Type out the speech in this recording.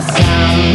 sound.